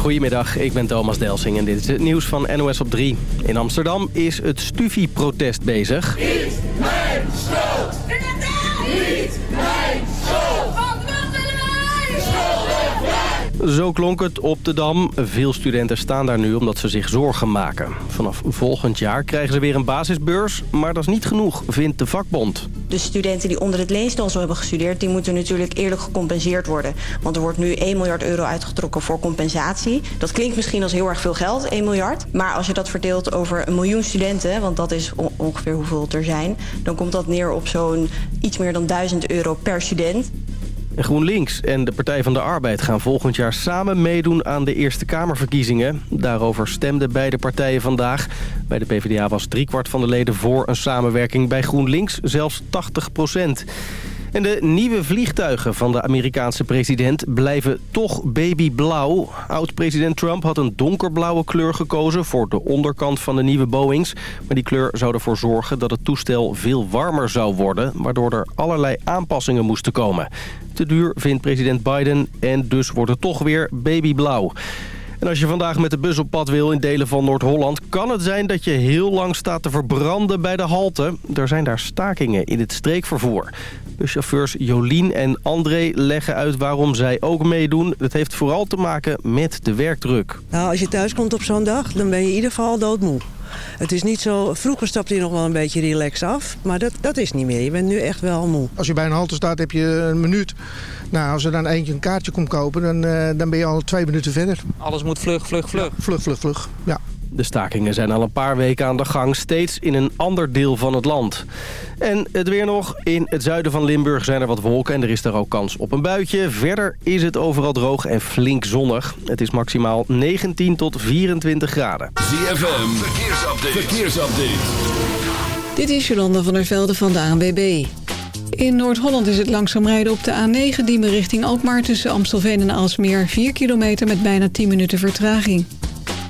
Goedemiddag, ik ben Thomas Delsing en dit is het nieuws van NOS op 3. In Amsterdam is het Stufie-protest bezig. Zo klonk het op de Dam. Veel studenten staan daar nu omdat ze zich zorgen maken. Vanaf volgend jaar krijgen ze weer een basisbeurs, maar dat is niet genoeg, vindt de vakbond. De studenten die onder het leenstelsel hebben gestudeerd... die moeten natuurlijk eerlijk gecompenseerd worden. Want er wordt nu 1 miljard euro uitgetrokken voor compensatie. Dat klinkt misschien als heel erg veel geld, 1 miljard. Maar als je dat verdeelt over een miljoen studenten... want dat is ongeveer hoeveel er zijn... dan komt dat neer op zo'n iets meer dan 1000 euro per student. GroenLinks en de Partij van de Arbeid gaan volgend jaar samen meedoen aan de Eerste Kamerverkiezingen. Daarover stemden beide partijen vandaag. Bij de PvdA was driekwart van de leden voor een samenwerking. Bij GroenLinks zelfs 80 procent. En de nieuwe vliegtuigen van de Amerikaanse president blijven toch babyblauw. Oud-president Trump had een donkerblauwe kleur gekozen voor de onderkant van de nieuwe Boeings. Maar die kleur zou ervoor zorgen dat het toestel veel warmer zou worden... waardoor er allerlei aanpassingen moesten komen. Te duur vindt president Biden en dus wordt het toch weer babyblauw. En als je vandaag met de bus op pad wil in delen van Noord-Holland... kan het zijn dat je heel lang staat te verbranden bij de halte. Er zijn daar stakingen in het streekvervoer. Buschauffeurs Jolien en André leggen uit waarom zij ook meedoen. Het heeft vooral te maken met de werkdruk. Nou, als je thuis komt op zo'n dag, dan ben je in ieder geval doodmoe. Het is niet zo... Vroeger stapte je nog wel een beetje relaxed af. Maar dat, dat is niet meer. Je bent nu echt wel moe. Als je bij een halte staat, heb je een minuut. Nou, als er dan eentje een kaartje komt kopen, dan, uh, dan ben je al twee minuten verder. Alles moet vlug, vlug, vlug. Ja, vlug, vlug, vlug. Ja. De stakingen zijn al een paar weken aan de gang, steeds in een ander deel van het land. En het weer nog. In het zuiden van Limburg zijn er wat wolken en er is daar ook kans op een buitje. Verder is het overal droog en flink zonnig. Het is maximaal 19 tot 24 graden. ZFM, verkeersupdate. verkeersupdate. Dit is Jolanda van der Velde van de ANWB. In Noord-Holland is het langzaam rijden op de A9 Diemen richting Alkmaar... tussen Amstelveen en Alsmeer 4 kilometer met bijna 10 minuten vertraging.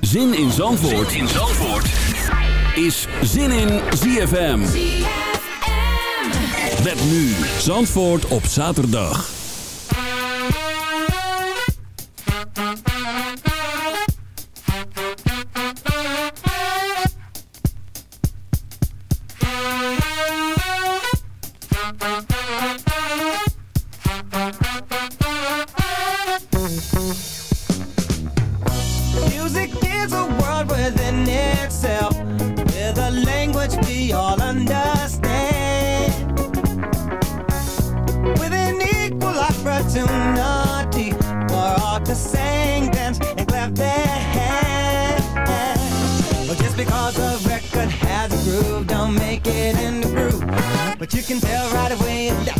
Zin in Zandvoort, zin in Zandvoort. is Zin in ZFM. ZFM. Met nu Zandvoort op zaterdag. Pioneers. The time will not allow us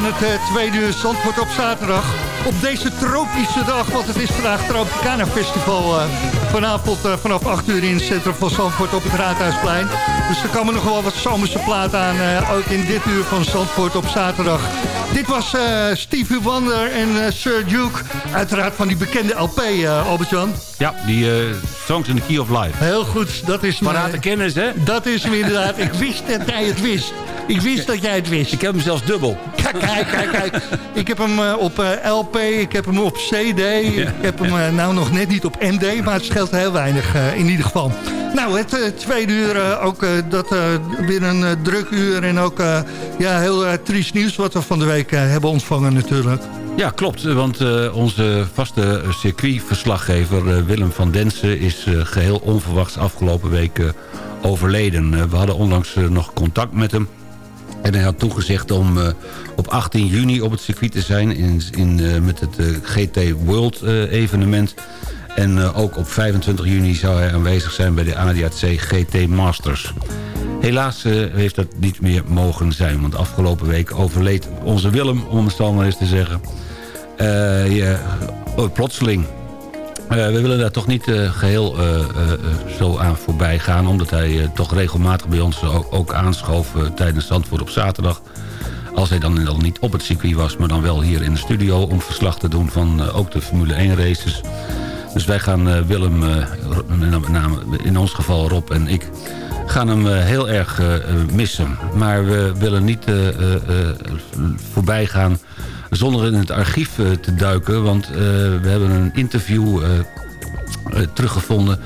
van het eh, tweede uur Zandvoort op zaterdag. Op deze tropische dag, want het is vandaag Tropicana Festival. eh, vanavond eh, vanaf 8 uur in het centrum van Zandvoort op het Raadhuisplein. Dus er komen nog wel wat zomerse platen aan, eh, ook in dit uur van Zandvoort op zaterdag. Dit was eh, Stevie Wonder en eh, Sir Duke. Uiteraard van die bekende LP, eh, Albert-Jan. Ja, die eh, Songs in the Key of Life. Heel goed, dat is Parate kennis, hè? Dat is hem inderdaad. Ik wist dat jij het wist. Ik wist dat jij het wist. Ik heb hem zelfs dubbel. Kijk, kijk, kijk. kijk. Ik heb hem eh, op eh, LP, ik heb hem op CD. Ik heb hem eh, nou nog net niet op MD, maar het scheelt heel weinig in ieder geval. Nou, het tweede uur, ook dat weer een druk uur en ook ja, heel triest nieuws wat we van de week hebben ontvangen natuurlijk. Ja, klopt. Want onze vaste circuitverslaggever Willem van Densen... is eh, geheel onverwachts afgelopen week overleden. We hadden onlangs nog contact met hem. En hij had toegezegd om eh, op 18 juni op het circuit te zijn... In, in, eh, met het eh, GT World evenement. En ook op 25 juni zou hij aanwezig zijn bij de ADAC GT Masters. Helaas heeft dat niet meer mogen zijn. Want afgelopen week overleed onze Willem, om het zo maar eens te zeggen. Oh, plotseling. Eh, we willen daar toch niet eh, geheel eh, zo aan voorbij gaan... omdat hij toch regelmatig bij ons ook, ook aanschoof tijdens Zandvoort op zaterdag. Als hij dan, dan niet op het circuit was, maar dan wel hier in de studio... om verslag te doen van ook de Formule 1 races. Dus wij gaan Willem, in ons geval Rob en ik... gaan hem heel erg missen. Maar we willen niet voorbij gaan zonder in het archief eh, te duiken. Want eh, we hebben een interview eh, teruggevonden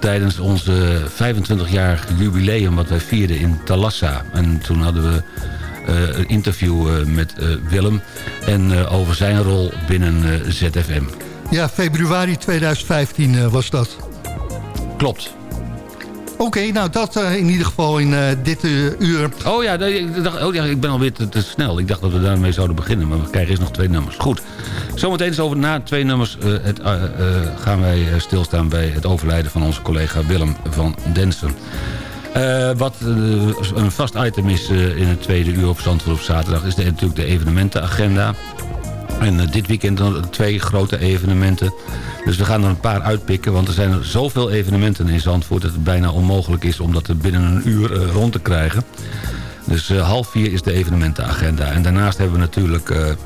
tijdens onze 25-jarig jubileum wat wij vierden in Talassa. En toen hadden we een interview met Willem en over zijn rol binnen ZFM. Ja, februari 2015 eh, was dat. Klopt. Oké, nou dat eh, in ieder geval in eh, dit eh, uur. Oh ja, ik, dacht, oh ja, ik ben alweer te, te snel. Ik dacht dat we daarmee zouden beginnen, maar we krijgen eerst nog twee nummers. Goed. Zometeen is over na twee nummers het, gaan wij stilstaan bij het overlijden van onze collega Willem van Densen. Wat een vast item is in het tweede uur op Zandvoort op zaterdag... is de, natuurlijk de evenementenagenda. En eh, dit weekend twee grote evenementen. Dus we gaan er een paar uitpikken. Want er zijn zoveel evenementen in Zandvoort... dat het bijna onmogelijk is om dat binnen een uur eh, rond te krijgen. Dus eh, half vier is de evenementenagenda. En daarnaast hebben we natuurlijk...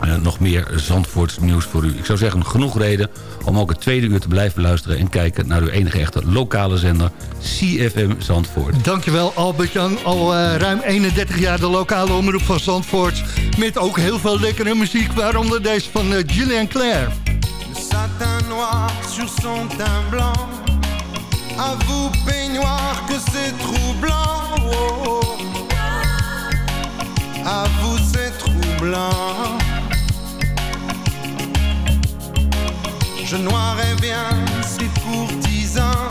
eh, nog meer Zandvoorts nieuws voor u. Ik zou zeggen, genoeg reden om ook het tweede uur te blijven luisteren... en kijken naar uw enige echte lokale zender, CFM Zandvoort. Dankjewel Albert-Jan. Al eh, ruim 31 jaar de lokale omroep van Zandvoort. Met ook heel veel lekkere muziek, waaronder deze van eh, Julien Claire. Le satin noir sur son teint blanc. À vous, peignoir, que c'est troublant. Oh, oh. À vous, c'est troublant. Je noirais bien c'est pour dix ans,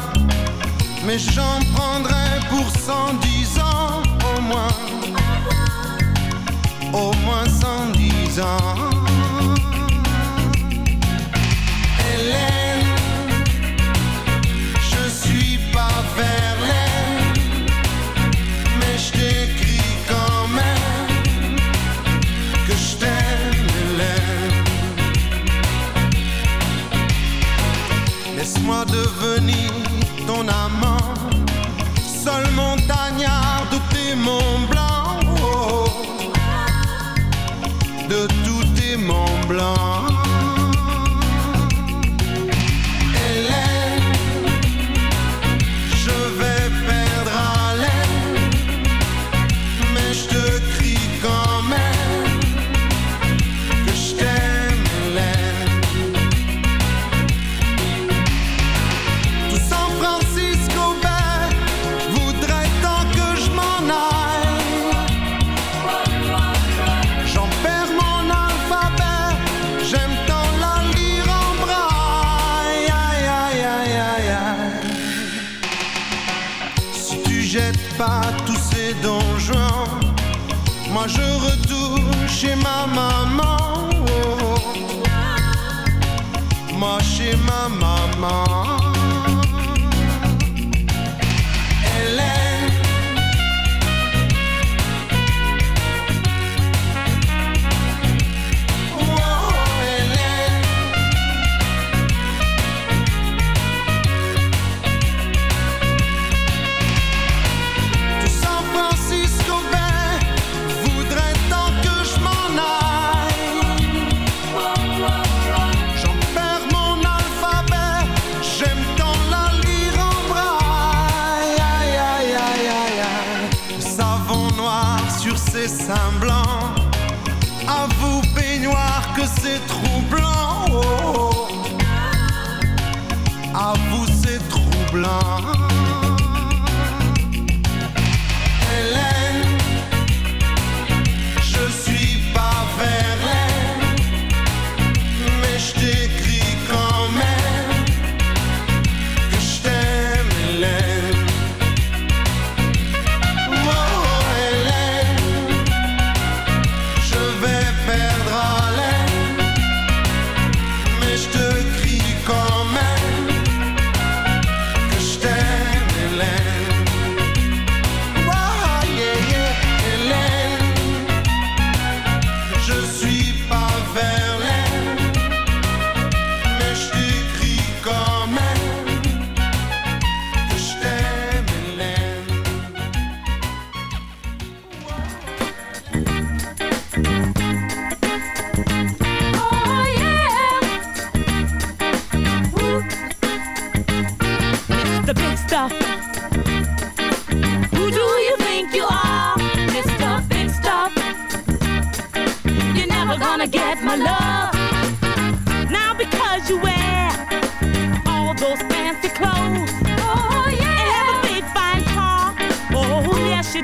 mais j'en prendrai pour cent dix ans au moins, au moins cent dix ans. Laisse-moi devenir ton amant, seul montagnard de tes monts blancs, oh, de tous tes monts blancs. Donjons, moi je retourne chez ma maman. oh. Moi chez ma maman.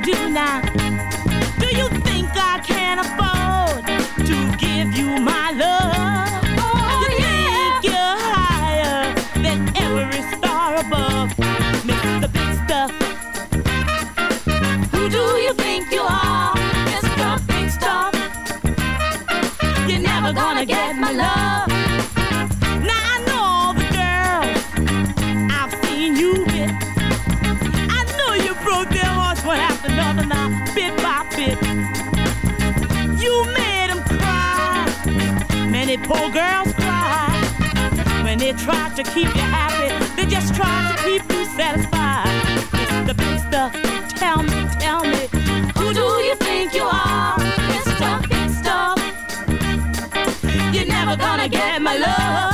Do now. Poor girls cry. When they try to keep you happy, they just try to keep you satisfied. Mr. Big Stuff, tell me, tell me, who do you think you are, Mr. Big Stuff? You're never gonna get my love.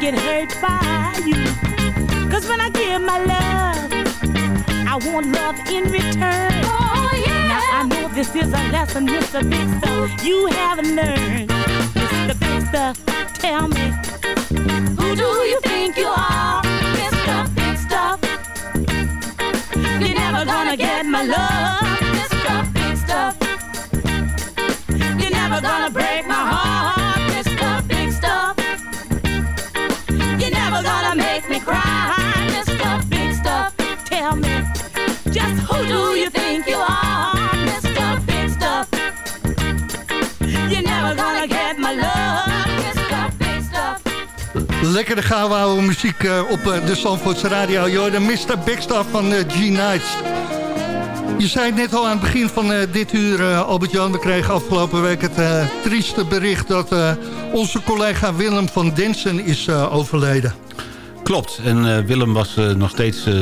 Get hurt by you. Cause when I give my love, I want love in return. Oh, yeah. Now I know this is a lesson, Mr. Big Stuff, you haven't learned. Mr. Big Stuff, tell me, Who do you think you are, Mr. Big Stuff? You're never gonna get my love, Mr. Big Stuff. You're never gonna break my heart, who do you think you are. Big never gonna get my love, Mr. Big Stuff. Lekkere gouden muziek eh, op eh, de Zandvoortse radio. Joh, de Mr. Big Stuff van eh, G-Nights. Je zei het net al aan het begin van dit uur, Albert-Jan. We kregen afgelopen week het trieste bericht... dat onze collega Willem van Densen is overleden. Klopt, en eh, Willem was eh, nog steeds eh,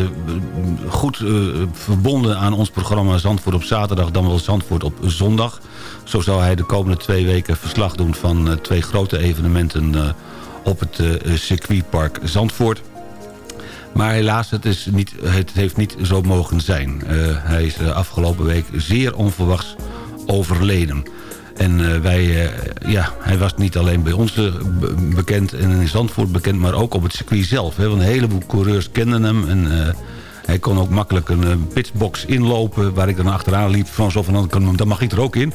goed verbonden aan ons programma Zandvoort op zaterdag... dan wel Zandvoort op zondag. Zo zou hij de komende twee weken verslag doen van twee grote evenementen... op het circuitpark Zandvoort. Maar helaas, het, is niet, het heeft niet zo mogen zijn. Hij is afgelopen week zeer onverwachts overleden. En eh, wij, eh, ja, hij was niet alleen bij ons eh, be- bekend en in Zandvoort bekend... maar ook op het circuit zelf. Hè, want een heleboel coureurs kenden hem. En, hij kon ook makkelijk een pitbox inlopen... waar ik dan achteraan liep. Van zo van, dan, kan, dan mag ik er ook in.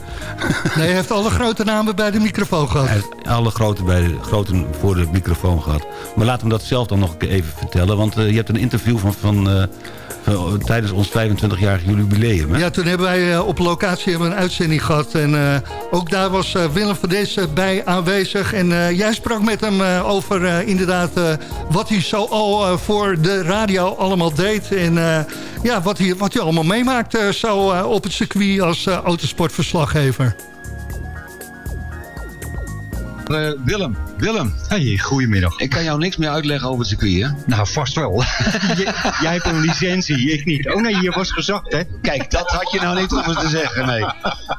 Nee, hij heeft alle grote namen bij de microfoon gehad. Hij heeft alle grote, bij de, grote voor de microfoon gehad. Maar laat hem dat zelf dan nog even vertellen. Want je hebt een interview van, van, van- tijdens ons 25-jarig jubileum. Ja, toen hebben wij eh, op locatie een uitzending gehad. En eh, ook daar was eh, Willem van Dessen bij aanwezig. En eh, jij sprak met hem eh, over eh, inderdaad eh, wat hij zo al eh, voor de radio allemaal deed. En eh, ja, wat hij, wat hij allemaal meemaakt eh, zo eh, op het circuit als eh, autosportverslaggever. Eh, Willem, Willem. Hey, goedemiddag. Ik kan jou niks meer uitleggen over het circuit, hè? Nou, vast wel. Jij hebt een licentie, ik niet. Oh nee, je was gezakt, hè? Kijk, dat had je nou niet hoeven te zeggen, nee.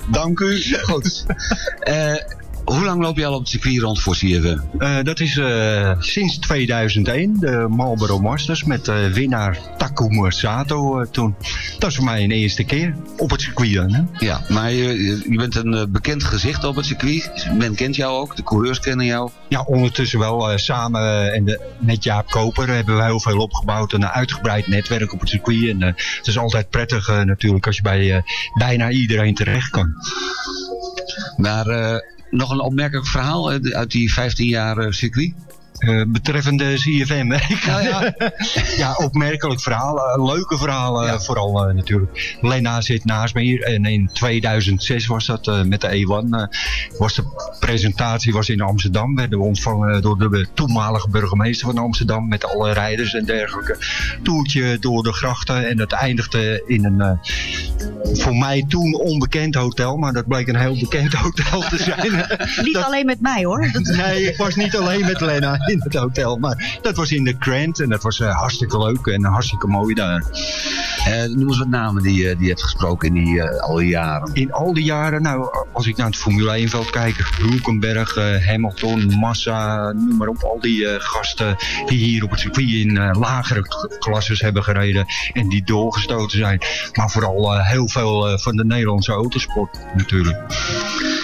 Dank u. Goed. Eh, hoe lang loop je al op het circuit rond voor CFM? Eh, dat is eh, sinds 2001, de Marlboro Masters, met eh, winnaar Takuma Sato toen. Dat is voor mij een eerste keer op het circuit dan, hè? Ja, maar je, je bent een bekend gezicht op het circuit. Men kent jou ook, de coureurs kennen jou. Ja, ondertussen wel. samen en de, met Jaap Koper hebben we heel veel opgebouwd. Een uitgebreid netwerk op het circuit. En het is altijd prettig natuurlijk als je bij bijna iedereen terecht kan. Maar eh, nog een opmerkelijk verhaal eh, uit die 15 jaar eh, circuit? Eh, betreffende CFM. Ja, ja. ja, opmerkelijk verhaal. eh, leuke verhalen vooral eh, natuurlijk. Lena zit naast me hier. En in 2006 was dat met de E1. eh, was de presentatie was in Amsterdam. Werden we ontvangen door de toenmalige burgemeester van Amsterdam. Met alle rijders en dergelijke. Toertje door de grachten. En dat eindigde in een voor mij toen onbekend hotel. Maar dat bleek een heel bekend hotel te zijn. Niet Dat- alleen met mij hoor. Dat- Nee, ik was niet alleen met Lena in het hotel. Maar dat was in de Grand en dat was eh, hartstikke leuk en hartstikke mooi daar. Eh, noem eens wat namen die, eh, die je hebt gesproken in die, al die jaren. In al die jaren, nou, als ik naar het Formule 1 veld kijk, Hulkenberg, Hamilton, Massa, noem maar op. Al die gasten die hier op het circuit in lagere klasses hebben gereden en die doorgestoten zijn. Maar vooral heel veel van de Nederlandse autosport natuurlijk.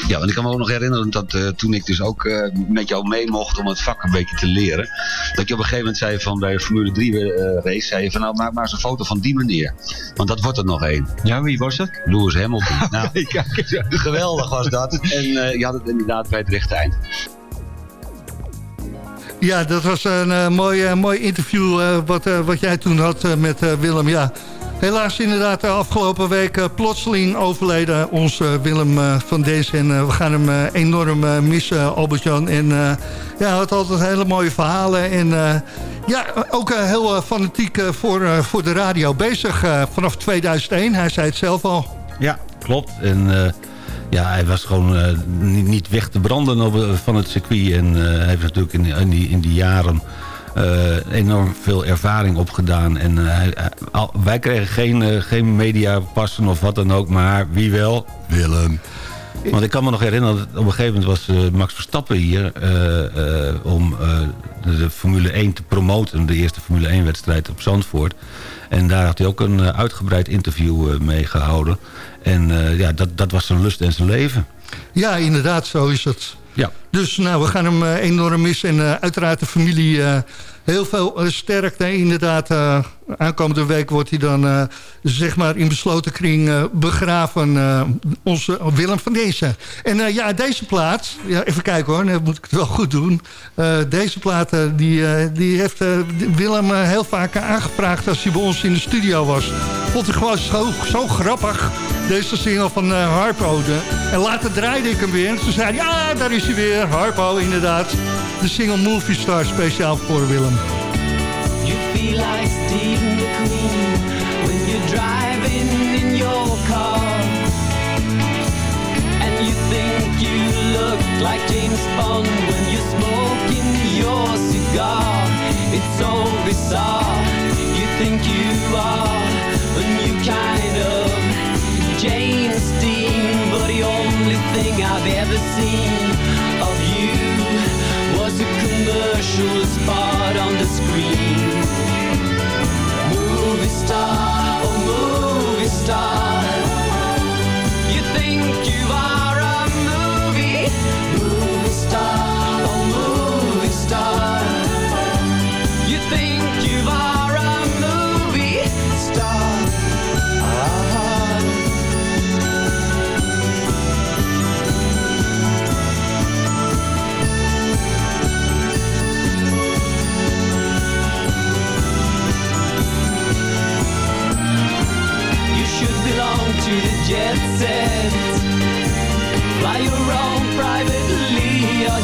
Ja, want ik kan me ook nog herinneren dat toen ik dus ook met jou mee mocht om het vak een beetje te leren. Dat je op een gegeven moment zei van bij de Formule 3 eh, race, zei je van nou maak maar eens een foto van die meneer. Want dat wordt er nog één. Ja, wie was dat? Lewis Hamilton. Nou, Kijk eens aan. geweldig was dat. En eh, je had het inderdaad bij het rechte eind. Ja, dat was een eh, mooi, mooi interview eh, wat, wat jij toen had met eh, Willem. Ja, helaas inderdaad de afgelopen week plotseling overleden ons eh, Willem eh, van deze. En we gaan hem enorm missen, Albert-Jan. En eh, ja, hij had altijd hele mooie verhalen. En eh, ja, ook eh, heel eh, fanatiek eh, voor, eh, voor de radio bezig eh, vanaf 2001. Hij zei het zelf al. Ja, klopt. En eh, ja, hij was gewoon eh, niet, niet weg te branden op, van het circuit. En eh, hij heeft natuurlijk in, in, die, in die jaren eh, enorm veel ervaring opgedaan. En eh, hij- hij- al- wij kregen geen, geen mediapassen of wat dan ook. Maar wie wel? Willem. Want ik kan me nog herinneren dat op een gegeven moment was eh, Max Verstappen hier... eh, eh, om de, de Formule 1 te promoten, de eerste Formule 1 wedstrijd op Zandvoort. En daar had hij ook een uitgebreid interview mee gehouden. En ja, dat, dat was zijn lust en zijn leven. Ja, inderdaad, zo is het. Ja. Dus nou, we gaan hem enorm missen. En uiteraard de familie heel veel sterkte. Inderdaad, aankomende week wordt hij dan eh, zeg maar in besloten kring eh, begraven. eh, onze Willem van deze. En ja, deze plaat, ja, even kijken hoor, dan moet ik het wel goed doen. Deze plaat die, die heeft Willem heel vaak aangevraagd als hij bij ons in de studio was. Vond hij gewoon zo, zo grappig, deze single van Harpo. En later draaide ik hem weer. En toen zei ja, daar is hij weer, Harpo inderdaad. De single Movie Star speciaal voor Willem. Commercial spot on the screen. Star, oh movie star.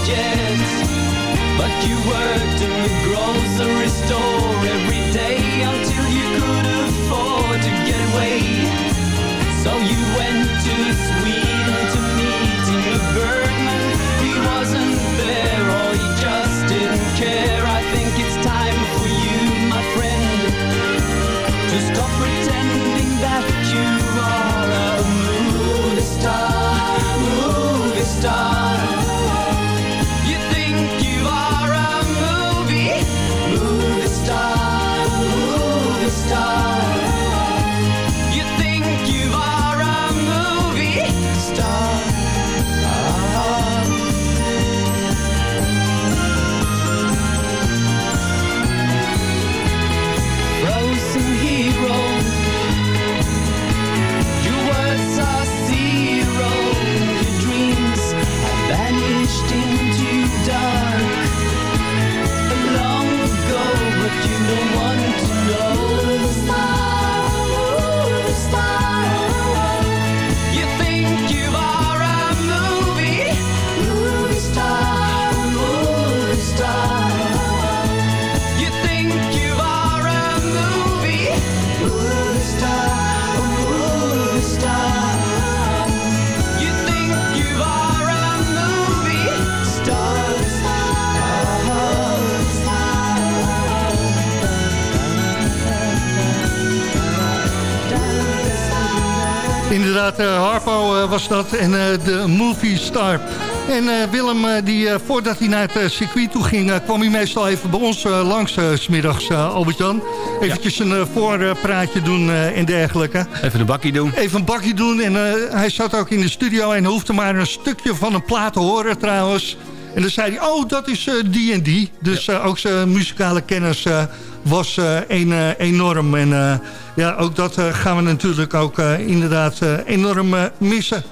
Lear. But you worked in the grocery store every day until you could afford to get away. So you went to Sweden to meet Ingmar Bergman. He wasn't there or he just didn't care. I think it's time for you, my friend to stop pretending that you are a movie star, movie star. Dat en eh, de movie star. En eh, Willem, eh, die, voordat hij naar het circuit toe ging... kwam hij meestal even bij ons langs, smiddags, Albert-Jan. Eventjes een voorpraatje doen en dergelijke. Even een bakkie doen. Even een bakje doen. En hij zat ook in de studio en hoefde maar een stukje van een plaat te horen trouwens. En dan zei hij, oh, dat is die en die. Dus ook zijn muzikale kennis was een, enorm. En ja, ook dat gaan we natuurlijk ook inderdaad enorm missen.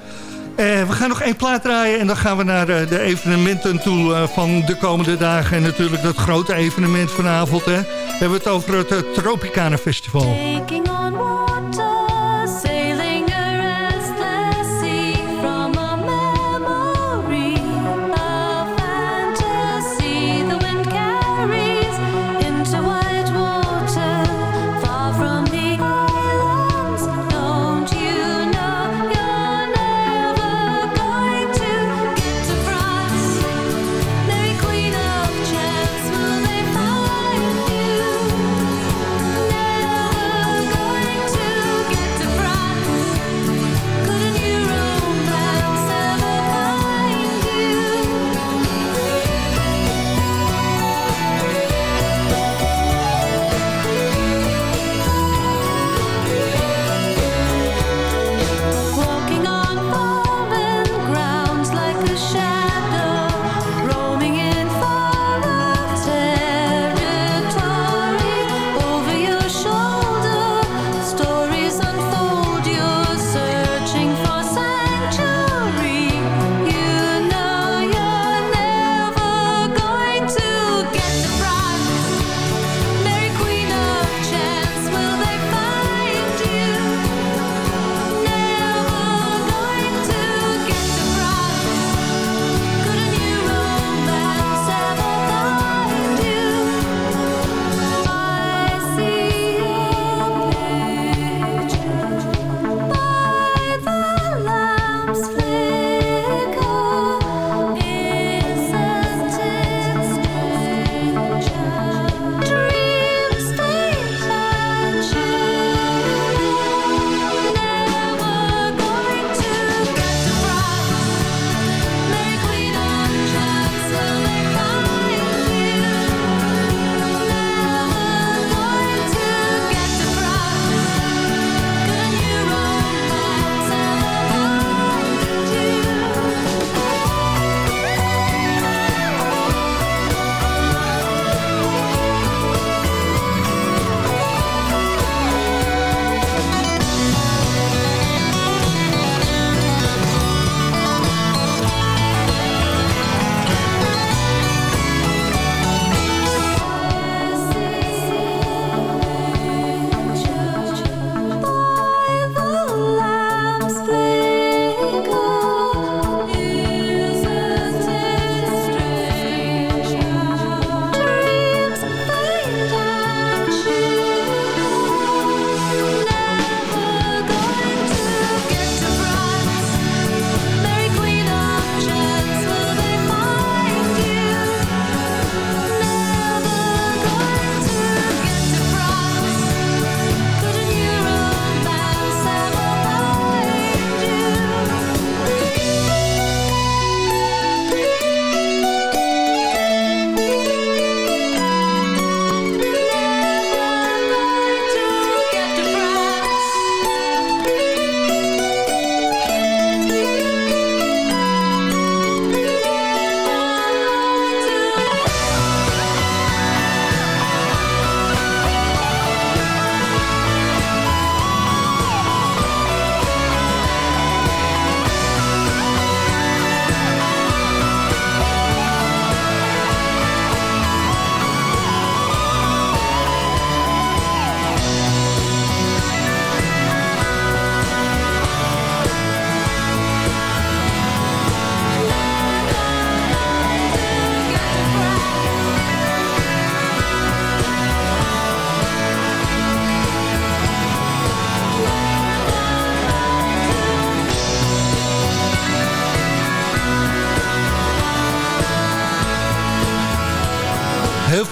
Eh, we gaan nog één plaat draaien en dan gaan we naar eh, de evenementen toe eh, van de komende dagen. En natuurlijk dat grote evenement vanavond. Hè. We hebben het over het Tropicana Festival.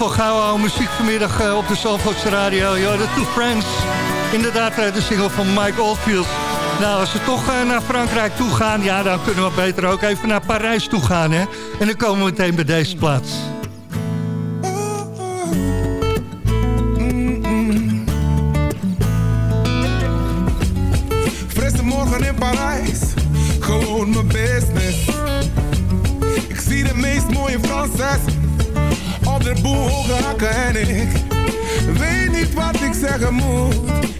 Veel gouden muziek vanmiddag eh, op de Zandvoortse radio. Ja, de Two Friends. Inderdaad, eh, de single van Mike Oldfield. Nou, als we toch eh, naar Frankrijk toe gaan... ja, dan kunnen we beter ook even naar Parijs toe gaan, hè. En dan komen we meteen bij deze plaats. Op de boel hoge hakken en ik weet niet wat ik zeggen moet.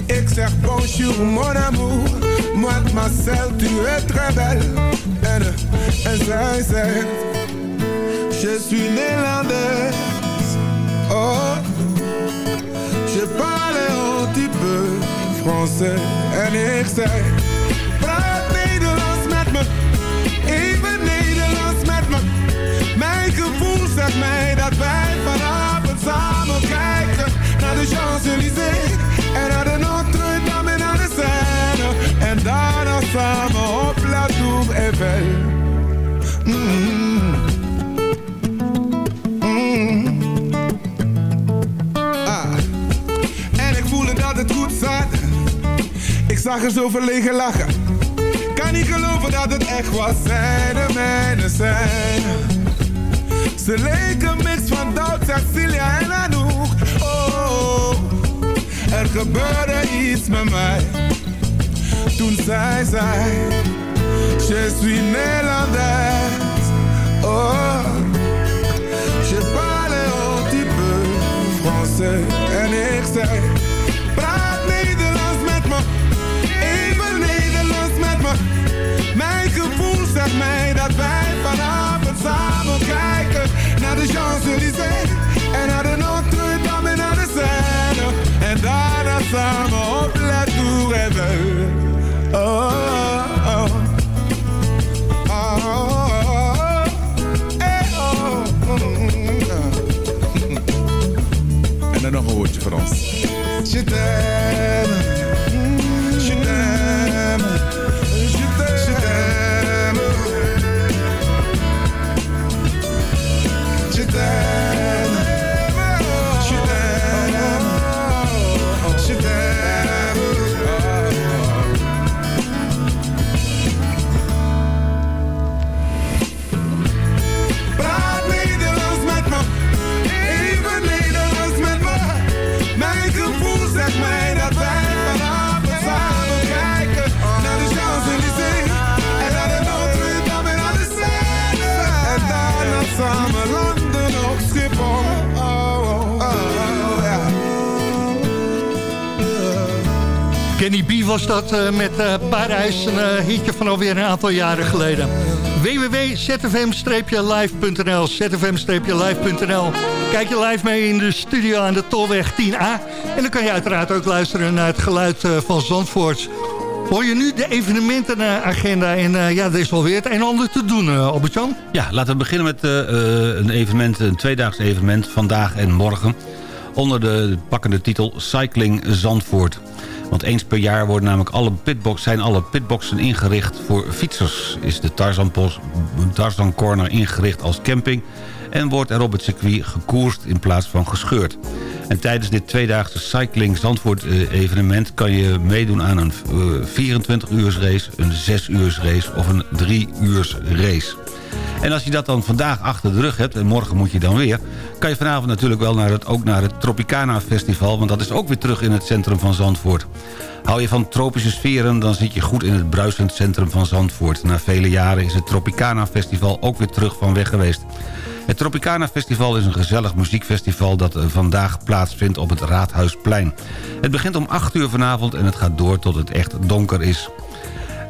Ik zeg bonjour mon amour, mademoiselle tu es très belle. En, en zij zegt, je suis Nederlands. Oh, je parle un petit peu français. En ik zeg, praat Nederlands met me, even Nederlands met me. Mijn gevoel zegt mij dat En naar de Notre-Dame en naar de Seine. En daarna samen op La Tour Eiffel. Mm. Mm. Ah. En ik voelde dat het goed zat. Ik zag er zo verlegen lachen. Kan niet geloven dat het echt was. Zij de mijne zijn. Ze leken mix van Doubt, Cecilia en Anouk. Er gebeurde iets met mij. Toen zij zei, je suis Nederlands. Was dat eh, met eh, Parijs, een eh, hitje van alweer een aantal jaren geleden. www.zfm-live.nl zfm-live.nl Kijk je live mee in de studio aan de Tolweg 10A. En dan kan je uiteraard ook luisteren naar het geluid van Zandvoort. Hoor je nu de evenementenagenda en ja, er is alweer het een en ander te doen, uh, Albert-Jan. Ja, laten we beginnen met een evenement, een tweedaags evenement, vandaag en morgen. Onder de pakkende titel Cycling Zandvoort. Want eens per jaar worden namelijk alle zijn alle pitboxen ingericht voor fietsers. Is de Tarzan, Pos- Tarzan Corner ingericht als camping... en wordt er op het circuit gekoerst in plaats van gescheurd. En tijdens dit tweedaagse Cycling Zandvoort eh, evenement... kan je meedoen aan een 24 uurs race, een 6 uurs race of een 3 uurs race. En als je dat dan vandaag achter de rug hebt... en morgen moet je dan weer... kan je vanavond natuurlijk wel naar het, ook naar het Tropicana Festival... want dat is ook weer terug in het centrum van Zandvoort. Hou je van tropische sferen, dan zit je goed in het bruisend centrum van Zandvoort. Na vele jaren is het Tropicana Festival ook weer terug van weg geweest. Het Tropicana Festival is een gezellig muziekfestival... dat eh, vandaag plaatsvindt op het Raadhuisplein. Het begint om 8 uur vanavond en het gaat door tot het echt donker is.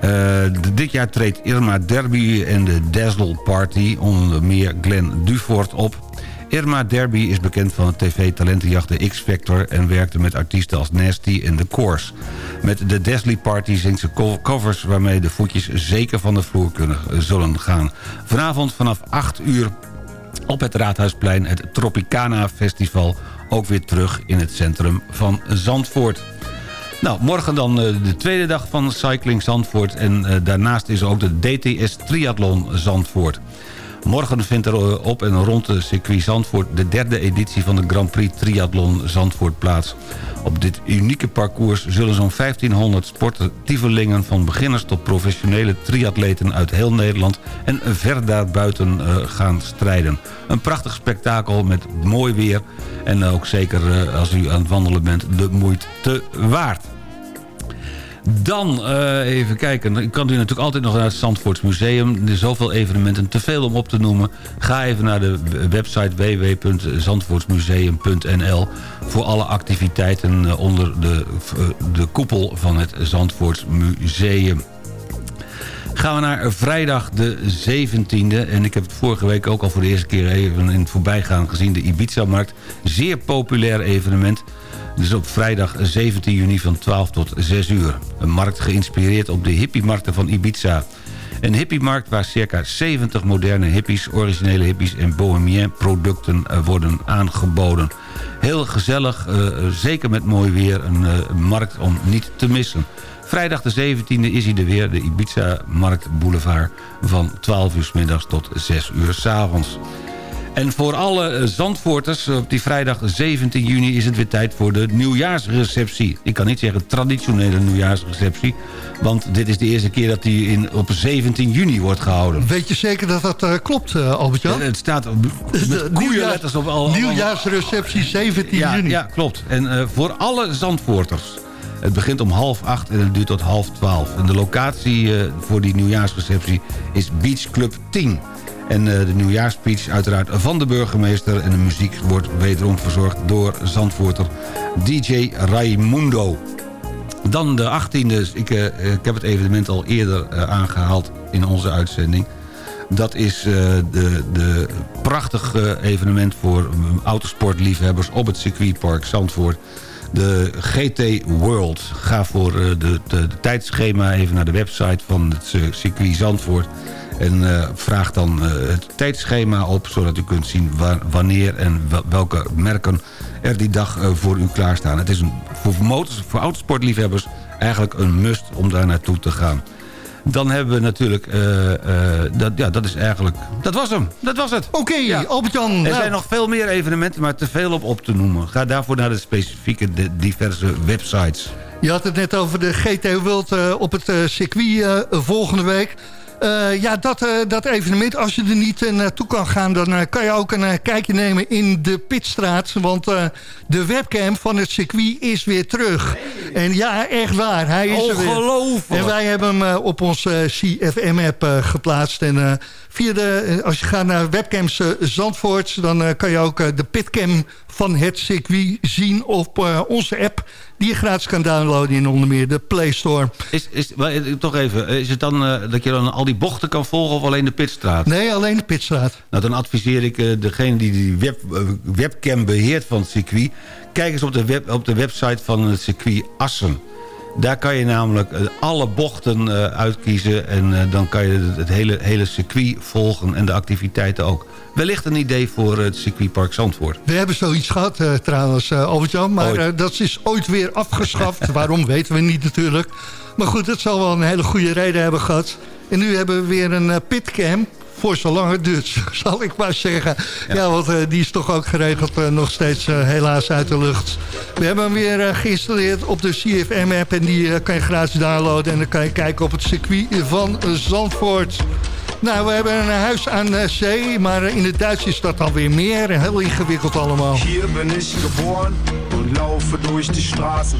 Eh, dit jaar treedt Irma Derby en de Dazzle Party... onder meer Glenn Dufort op. Irma Derby is bekend van het tv-talentenjacht de X-Factor... en werkte met artiesten als Nasty en The Course. Met de Dazzle Party zingt ze co- covers... waarmee de voetjes zeker van de vloer kunnen, eh, zullen gaan. Vanavond vanaf 8 uur op het Raadhuisplein... het Tropicana Festival, ook weer terug in het centrum van Zandvoort. Nou, morgen dan eh, de tweede dag van Cycling Zandvoort... en eh, daarnaast is ook de DTS Triathlon Zandvoort. Morgen vindt er eh, op en rond de circuit Zandvoort... de derde editie van de Grand Prix Triathlon Zandvoort plaats. Op dit unieke parcours zullen zo'n 1500 sportievelingen... van beginners tot professionele triatleten uit heel Nederland... en ver daarbuiten eh, gaan strijden. Een prachtig spektakel met mooi weer... en ook zeker eh, als u aan het wandelen bent de moeite waard. Dan eh, even kijken. Ik kan u natuurlijk altijd nog naar het Zandvoorts Museum. Er zijn zoveel evenementen, te veel om op te noemen. Ga even naar de website www.zandvoortsmuseum.nl voor alle activiteiten eh, onder de, eh, de koepel van het Zandvoorts Museum. Gaan we naar vrijdag de 17e. En ik heb het vorige week ook al voor de eerste keer even in het voorbijgaan gezien. De Ibiza-markt. Zeer populair evenement. Dus op vrijdag 17 juni van 12 tot 6 uur. Een markt geïnspireerd op de hippiemarkten van Ibiza. Een hippiemarkt waar circa 70 moderne hippies, originele hippies en bohemien producten eh, worden aangeboden. Heel gezellig, eh, zeker met mooi weer, een eh, markt om niet te missen. Vrijdag de 17e is hij er weer, de Ibiza Markt Boulevard... van 12 uur s middags tot 6 uur s avonds. En voor alle eh, Zandvoorters op die vrijdag 17 juni is het weer tijd voor de nieuwjaarsreceptie. Ik kan niet zeggen traditionele nieuwjaarsreceptie, want dit is de eerste keer dat die in, op 17 juni wordt gehouden. Weet je zeker dat dat eh, klopt, uh, Albert-Jan? Het staat op- met koeienletters op al. Nieuwjaarsreceptie 17 ja, juni. Ja, klopt. En eh, voor alle Zandvoorters. Het begint om half acht en het duurt tot half twaalf. En de locatie eh, voor die nieuwjaarsreceptie is Beach Club 10. En eh, de nieuwjaarspeech uiteraard van de burgemeester... en de muziek wordt wederom verzorgd door Zandvoorter DJ Raimundo. Dan de 18e, ik, eh, ik heb het evenement al eerder eh, aangehaald in onze uitzending. Dat is eh, de, de prachtig evenement voor autosportliefhebbers op het circuitpark Zandvoort. De GT World. Ga voor eh, de, tijdschema even naar de website van het eh, circuit Zandvoort. En eh, vraag dan het tijdschema op, zodat u kunt zien wanneer en wel- welke merken er die dag voor u klaarstaan. Het is een, voor, motors, voor autosportliefhebbers eigenlijk een must om daar naartoe te gaan. Dan hebben we natuurlijk... eh, eh, dat, ja, dat is eigenlijk... Dat was hem. Dat was het. Oké, Albert-Jan. Er nou, zijn nog veel meer evenementen, maar te veel op op te noemen. Ga daarvoor naar de specifieke de diverse websites. Je had het net over de GT World eh, op het circuit volgende week. Ja, dat, dat evenement, als je er niet eh, naartoe kan gaan... dan kan je ook een kijkje nemen in de Pitstraat. Want de webcam van het circuit is weer terug. En ja, echt waar. Hij is er weer. En wij hebben hem eh, op onze CFM-app eh, geplaatst. En eh, via de, eh, als je gaat naar webcams eh, Zandvoort... dan eh, kan je ook eh, de pitcam van het circuit zien op eh, onze app... die je gratis kan downloaden in onder meer de Play Store. Is, is, maar, eh, toch even, eh, is het dan eh, dat je dan al die bochten kan volgen of alleen de pitstraat? Nee, alleen de pitstraat. Nou, dan adviseer ik eh, degene die die web, eh, webcam beheert van het circuit... kijk eens op de, web, op de website van het circuit Assen. Daar kan je namelijk eh, alle bochten eh, uitkiezen... en eh, dan kan je het, hele, hele circuit volgen en de activiteiten ook. Wellicht een idee voor het circuitpark Zandvoort. We hebben zoiets gehad eh, trouwens, eh, Albert-Jan. Maar dat is ooit weer afgeschaft. Waarom weten we niet natuurlijk. Maar goed, het zal wel een hele goede reden hebben gehad. En nu hebben we weer een pitcam. Voor zolang het duurt, zal ik maar zeggen. Ja, want eh, die is toch ook geregeld eh, nog steeds eh, helaas uit de lucht. We hebben hem weer geïnstalleerd op de CFM-app. En die kan je gratis downloaden. En dan kan je kijken op het circuit van Zandvoort. Nou, we hebben een huis aan eh, zee. Maar in het Duits is dat alweer meer. Heel ingewikkeld allemaal. Hier bin ich geboren laufe durch die Straßen.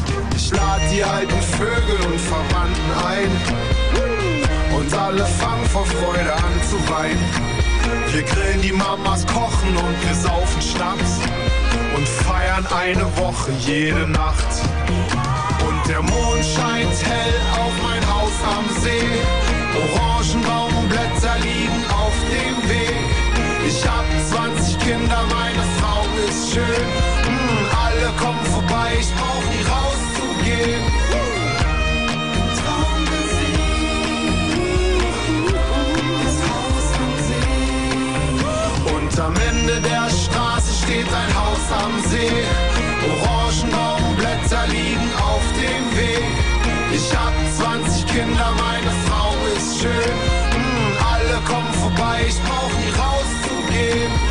Ich lad die alten Vögel und Verwandten ein und alle fangen vor Freude an zu weinen. Wir grillen die Mamas, kochen und wir saufen Schnaps und feiern eine Woche jede Nacht. Am See. Orangenbaumblätter liegen auf dem Weg. Ich hab 20 Kinder, meine Frau ist schön. Mm, alle kommen vorbei, ich brauch nie rauszugehen.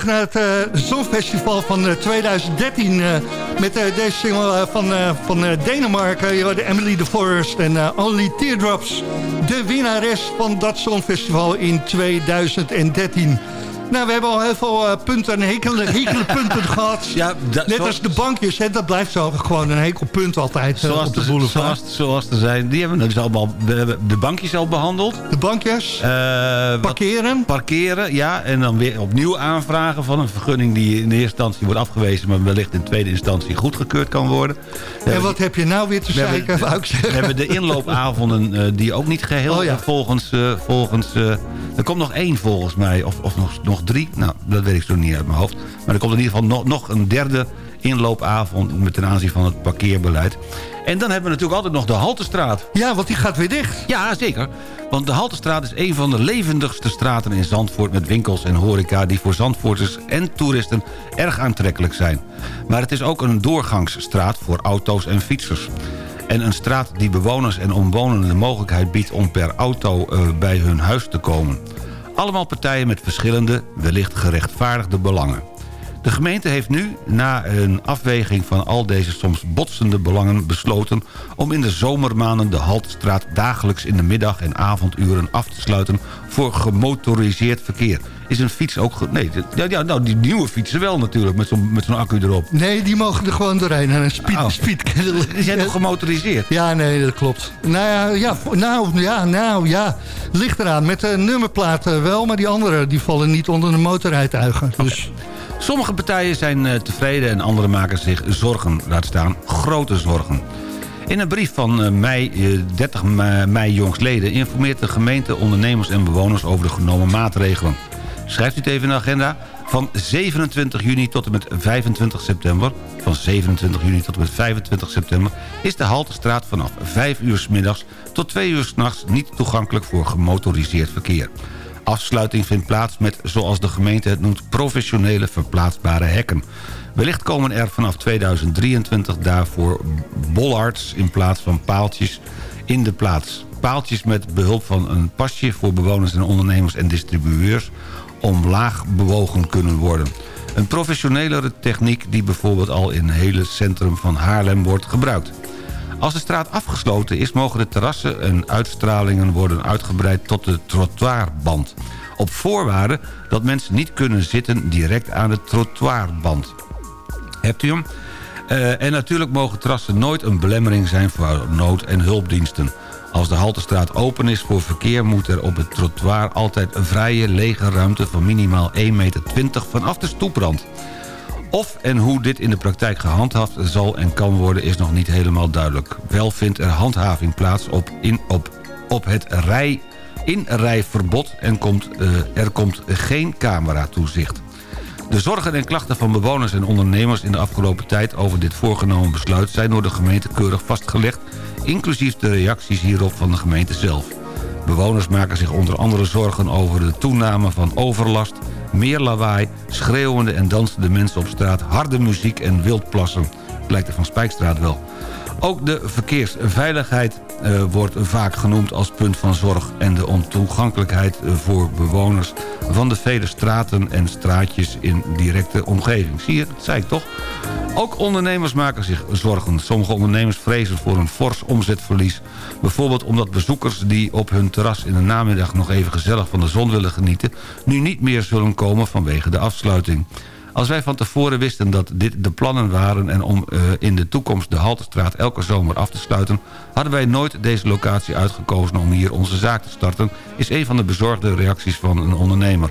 Terug naar het uh, Songfestival van uh, 2013... Uh, met uh, deze single van, van Denemarken. Je hoorde Emily de Forest en Only Teardrops. De winnares van dat Songfestival in 2013. Nou, we hebben al heel veel uh, punten en hekele, hekele punten gehad. Ja, Net als de bankjes, hè, dat blijft zo gewoon een hekelpunt altijd uh, op de boulevard. Zoals, zoals er zijn, die hebben we dus allemaal, we hebben de bankjes al behandeld. De bankjes? Uh, parkeren? Parkeren, ja. En dan weer opnieuw aanvragen van een vergunning die in eerste instantie wordt afgewezen... maar wellicht in tweede instantie goedgekeurd kan worden. En wat heb je nou weer te zeiken, wou ik zeggen? We hebben de inloopavonden die ook niet geheel oh, ja. volgens... volgens er komt nog één volgens mij, of, of nog, nog drie. Nou, dat weet ik zo niet uit mijn hoofd. Maar er komt in ieder geval nog, nog een derde inloopavond... met ten aanzien van het parkeerbeleid. En dan hebben we natuurlijk altijd nog de Haltestraat. Ja, want die gaat weer dicht. Ja, zeker. Want de Haltestraat is een van de levendigste straten in Zandvoort... met winkels en horeca die voor Zandvoorters en toeristen erg aantrekkelijk zijn. Maar het is ook een doorgangsstraat voor auto's en fietsers. En een straat die bewoners en omwonenden de mogelijkheid biedt... om per auto uh, bij hun huis te komen. Allemaal partijen met verschillende, wellicht gerechtvaardigde belangen. De gemeente heeft nu, na een afweging van al deze soms botsende belangen... besloten om in de zomermaanden de Haltestraat dagelijks in de middag- en avonduren af te sluiten... voor gemotoriseerd verkeer. Is een fiets ook... Nee, ja, nou, die nieuwe fietsen wel natuurlijk, met zo'n met zo'n accu erop. Nee, die mogen er gewoon doorheen aan een speed, oh. Die zijn toch gemotoriseerd? Ja, nee, dat klopt. Nou ja, ja, nou, ja, nou, ja. Ligt eraan. Met de nummerplaten wel, maar die andere die vallen niet onder de motorrijtuigen. Dus... Sommige partijen zijn uh, tevreden en andere maken zich zorgen. Laat staan grote zorgen. In een brief van uh, mei, uh, 30 mei, mei jongstleden... informeert de gemeente ondernemers en bewoners over de genomen maatregelen. Schrijft u het even in de agenda. Van 27 juni tot en met 25 september... van 27 juni tot en met 25 september... is de Haltestraat vanaf 5 uur s middags tot 2 uur s'nachts... niet toegankelijk voor gemotoriseerd verkeer. Afsluiting vindt plaats met, zoals de gemeente het noemt... professionele verplaatsbare hekken. Wellicht komen er vanaf 2023 daarvoor bollards... in plaats van paaltjes in de plaats. Paaltjes met behulp van een pasje voor bewoners en ondernemers en distribueurs... omlaag bewogen kunnen worden. Een professionelere techniek die bijvoorbeeld al in het hele centrum van Haarlem wordt gebruikt. Als de straat afgesloten is, mogen de terrassen en uitstralingen worden uitgebreid tot de trottoirband. Op voorwaarde dat mensen niet kunnen zitten direct aan de trottoirband. Hebt u hem? Uh, en natuurlijk mogen terrassen nooit een belemmering zijn voor nood- en hulpdiensten. Als de Haltestraat open is voor verkeer... moet er op het trottoir altijd een vrije lege ruimte van minimaal 1,20 meter vanaf de stoeprand. Of en hoe dit in de praktijk gehandhaafd zal en kan worden is nog niet helemaal duidelijk. Wel vindt er handhaving plaats op, in, op, op het rij, inrijverbod en komt, uh, er komt geen cameratoezicht. De zorgen en klachten van bewoners en ondernemers in de afgelopen tijd over dit voorgenomen besluit zijn door de gemeente keurig vastgelegd, inclusief de reacties hierop van de gemeente zelf. Bewoners maken zich onder andere zorgen over de toename van overlast, meer lawaai, schreeuwende en dansende mensen op straat... harde muziek en wildplassen. Blijkt er van Spijkstraat wel. Ook de verkeersveiligheid uh, wordt vaak genoemd als punt van zorg... en de ontoegankelijkheid voor bewoners van de vele straten en straatjes in directe omgeving. Zie je, dat zei ik toch? Ook ondernemers maken zich zorgen. Sommige ondernemers vrezen voor een fors omzetverlies. Bijvoorbeeld omdat bezoekers die op hun terras in de namiddag nog even gezellig van de zon willen genieten... nu niet meer zullen komen vanwege de afsluiting. Als wij van tevoren wisten dat dit de plannen waren... en om uh, in de toekomst de Haltestraat elke zomer af te sluiten... hadden wij nooit deze locatie uitgekozen om hier onze zaak te starten... is een van de bezorgde reacties van een ondernemer.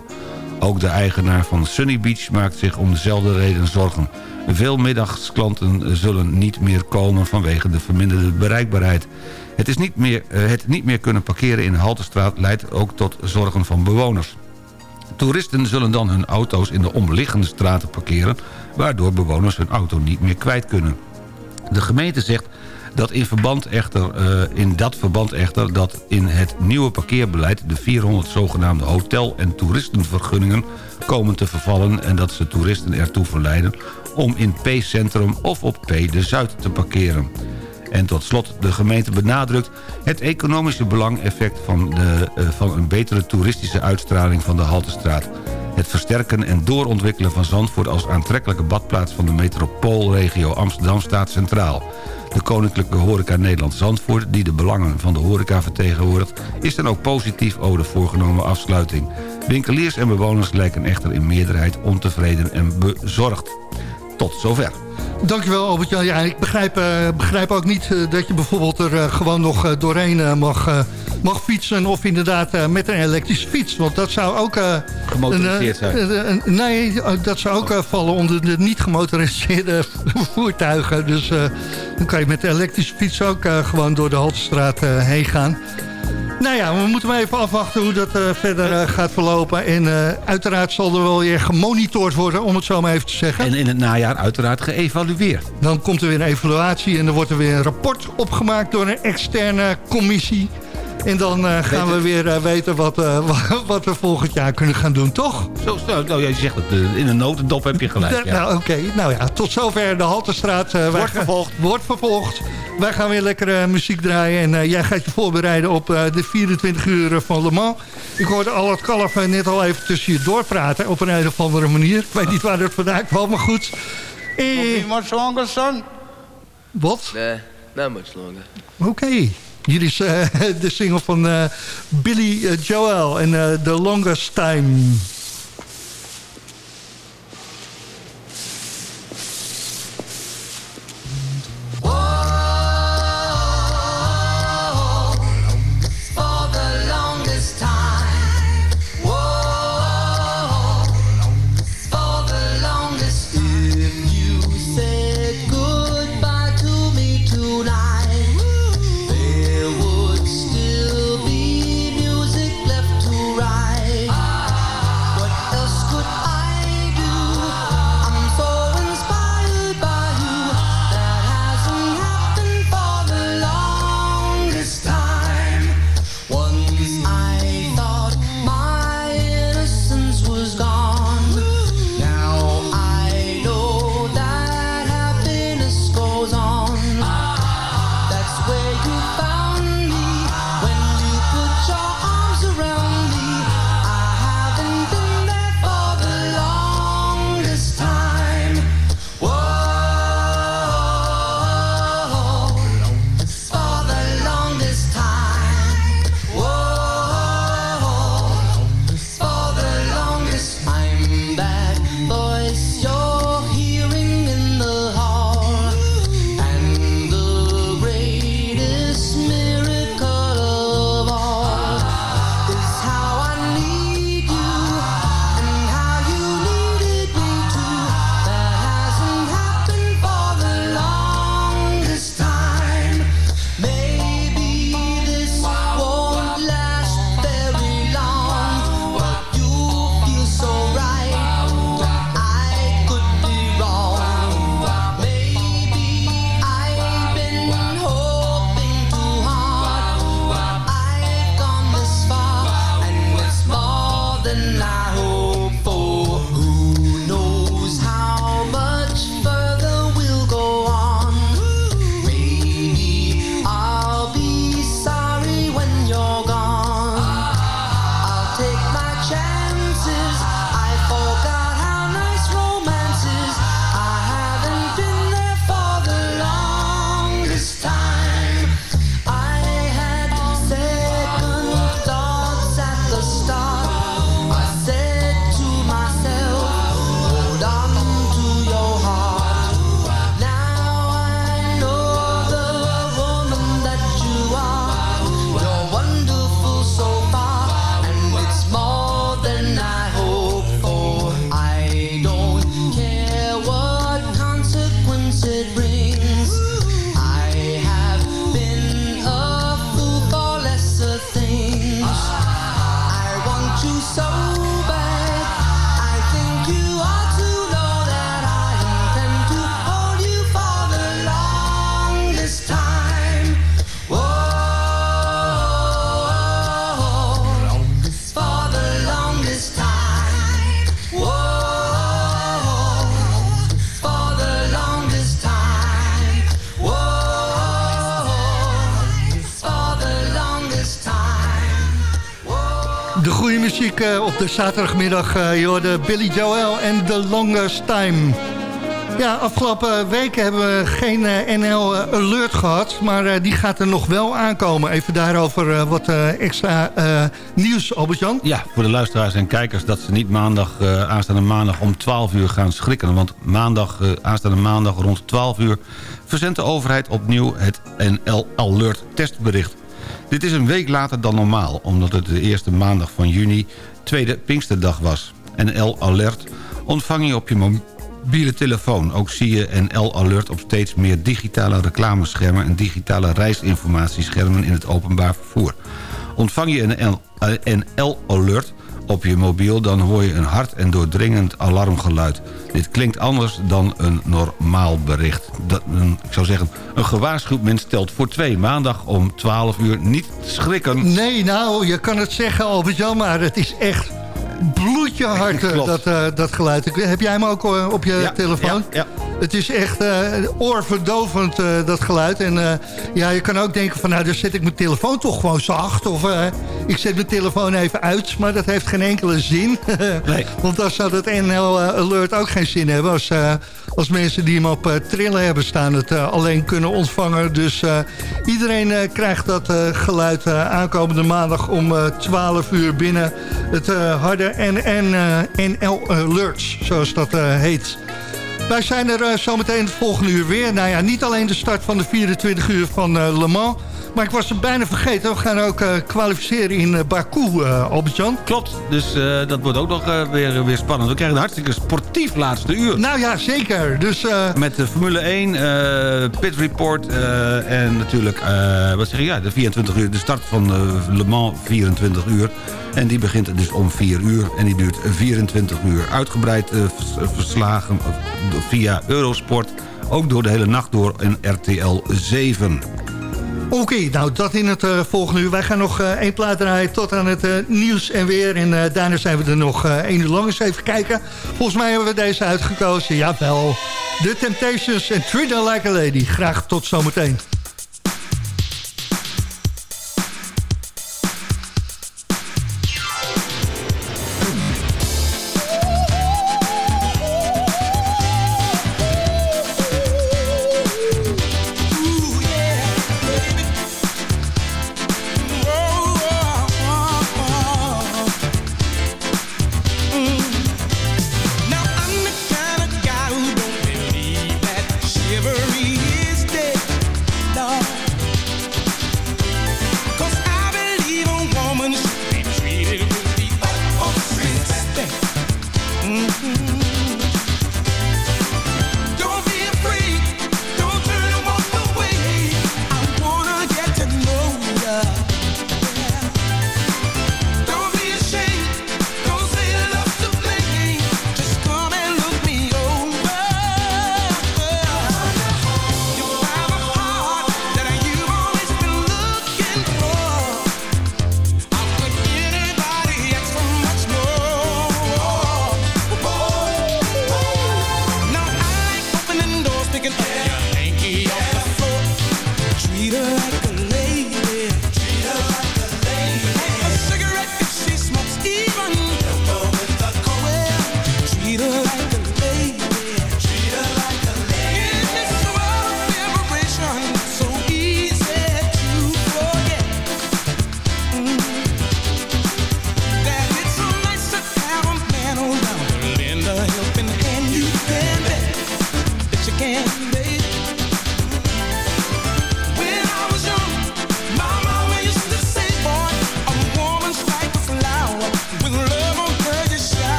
Ook de eigenaar van Sunny Beach maakt zich om dezelfde reden zorgen. Veel middagsklanten zullen niet meer komen vanwege de verminderde bereikbaarheid. Het, is niet meer, uh, het niet meer kunnen parkeren in de Haltestraat leidt ook tot zorgen van bewoners. Toeristen zullen dan hun auto's in de omliggende straten parkeren... waardoor bewoners hun auto niet meer kwijt kunnen. De gemeente zegt dat in, verband echter, uh, in dat verband echter dat in het nieuwe parkeerbeleid... de 400 zogenaamde hotel- en toeristenvergunningen komen te vervallen... en dat ze toeristen ertoe verleiden om in P-centrum of op P de Zuid te parkeren. En tot slot, de gemeente benadrukt het economische belangeffect van, de, uh, van een betere toeristische uitstraling van de Haltestraat. Het versterken en doorontwikkelen van Zandvoort als aantrekkelijke badplaats van de metropoolregio Amsterdam staat centraal. De Koninklijke Horeca Nederland Zandvoort, die de belangen van de horeca vertegenwoordigt, is dan ook positief over de voorgenomen afsluiting. Winkeliers en bewoners lijken echter in meerderheid ontevreden en bezorgd. Tot zover. Dankjewel Albert-Jan. Ja, ik begrijp, eh, begrijp ook niet eh, dat je bijvoorbeeld er eh, gewoon nog doorheen mag, mag fietsen... of inderdaad met een elektrische fiets. Want dat zou ook... Gemotoriseerd zijn. nee, dat zou ook vallen onder de niet gemotoriseerde voertuigen. Dus dan kan je met de elektrische fiets ook gewoon door de Haltestraat heen gaan. Nou ja, we moeten maar even afwachten hoe dat eh, verder eh, gaat verlopen. En eh, uiteraard zal er wel weer gemonitord worden, om het zo maar even te zeggen. En in het najaar uiteraard geëvalueerd. Dan komt er weer een evaluatie en dan wordt er weer een rapport opgemaakt door een externe commissie. En dan eh, gaan we weer eh, weten wat, eh, wa- wat we volgend jaar kunnen gaan doen, toch? Zo, zo, nou, je zegt het, in een notendop heb je gelijk. Ja. Nou, oké. Nou ja, tot zover de Haltestraat. eh, wij Wordt vervolgd. Wordt vervolgd. Wij gaan weer lekker eh, muziek draaien. En eh, jij gaat je voorbereiden op eh, de 24 uur van Le Mans. Ik hoorde al het kalf net al even tussen je doorpraten. Op een, een of andere manier. Ik weet niet waar dat vandaan kwam, maar goed. Eh, much longer, son? wat? Nah, not much longer. Oké. Hier is eh, de single van eh, Billy eh, Joel en The Longest Time. I eh, op de zaterdagmiddag. eh je Billy Joel en The Longest Time. Ja, afgelopen weken hebben we geen eh, NL Alert gehad. Maar die gaat er nog wel aankomen. Even daarover wat extra nieuws, Albert-Jan. Ja, voor de luisteraars en kijkers dat ze niet maandag, aanstaande maandag om 12 uur gaan schrikken. Want maandag, aanstaande maandag rond 12 uur verzendt de overheid opnieuw het NL Alert testbericht. Dit is een week later dan normaal, omdat het de eerste maandag van juni tweede Pinksterdag was. NL Alert ontvang je op je mobiele telefoon. Ook zie je NL Alert op steeds meer digitale reclameschermen... en digitale reisinformatieschermen in het openbaar vervoer. Ontvang je een NL, eh, Alert op je mobiel... dan hoor je een hard en doordringend alarmgeluid. Dit klinkt anders dan een normaal bericht. Dat, een, ik zou zeggen, een gewaarschuwd mens stelt voor twee. Maandag om 12 uur niet schrikken. Nee, nou, je kan het zeggen, Albert-Jan, maar het is echt bloedje hard, eh, dat, eh, dat geluid. Heb jij hem ook eh, op je Ja, telefoon? ja, Het is echt eh, oorverdovend, eh, dat geluid. En eh, ja, je kan ook denken van, nou, dan zet ik mijn telefoon toch gewoon zacht. Of ik zet mijn telefoon even uit. Maar dat heeft geen enkele zin. Nee. Want dan zou dat NL Alert ook geen zin hebben. Als, als mensen die hem op trillen hebben staan het alleen kunnen ontvangen. Dus iedereen krijgt dat geluid aankomende maandag om eh 12 uur binnen. Het harde NN, NL Alerts, zoals dat heet. Wij zijn er eh, zometeen het volgende uur weer. Nou ja, niet alleen de start van de 24 uur van eh, Le Mans... maar ik was het bijna vergeten. We gaan ook eh, kwalificeren in eh, Baku, eh Albert-Jan. Klopt, dus dat wordt ook nog weer, weer spannend. We krijgen een hartstikke sportief laatste uur. Nou ja, zeker. Dus Met de Formule 1, eh Pit Report en natuurlijk, wat zeg je, ja, de 24 uur, de start van Le Mans 24 uur. En die begint dus om 4 uur en die duurt 24 uur. Uitgebreid vers- verslagen via Eurosport, ook door de hele nacht door en RTL 7. Oké, nou dat in het eh, volgende uur. Wij gaan nog eh, één plaat draaien tot aan het eh, nieuws en weer. En daarna zijn we er nog één uur lang eens even kijken. Volgens mij hebben we deze uitgekozen. Jawel. The Temptations en Treat Her Like a Lady. Graag tot zometeen.